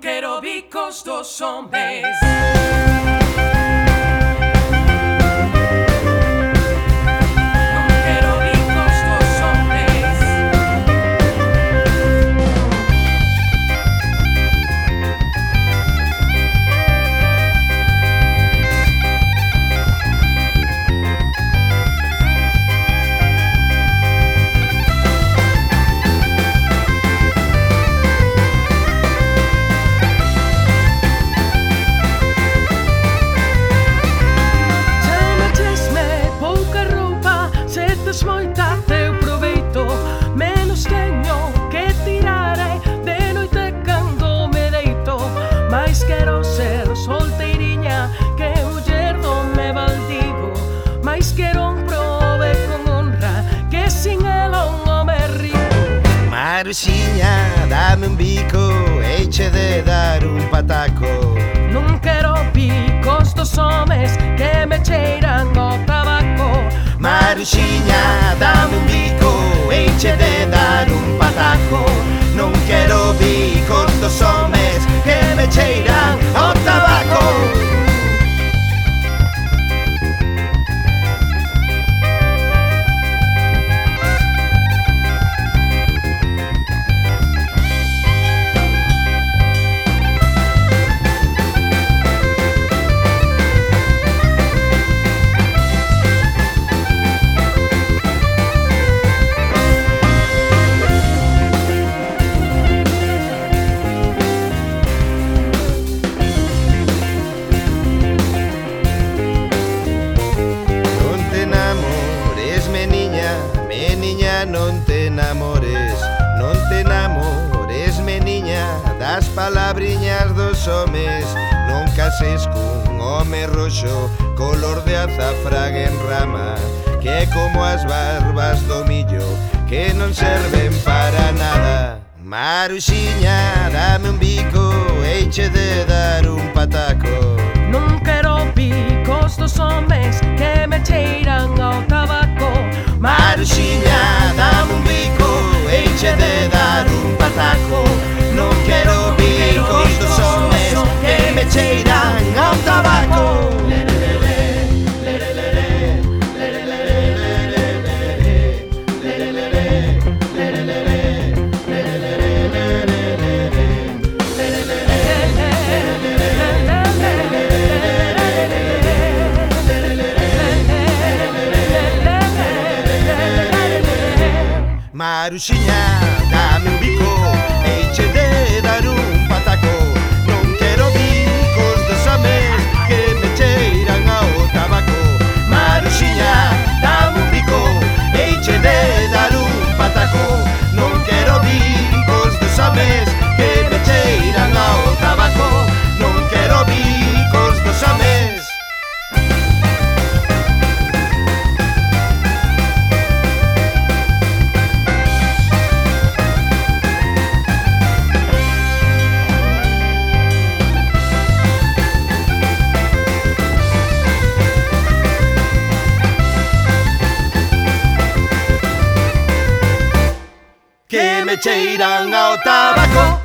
quero bicos dos homes Maruxiña, dame un bico, eiche de dar un pataco Non quero picos dos homes que me cheiran o tabaco Maruxiña, dame un bico, eiche de dar un pataco. Non quero picos dos homes que me cheiran meniña, meniña non te enamores, Non te enamores, meniña, das palabriñas dos homes Non cases cun home roxo, color de azafrague en rama Que como as barbas do millo, que non serven para nada. Maruxiña, dame un bico Carochinha. Caruchinha que me cheiran ao tabaco.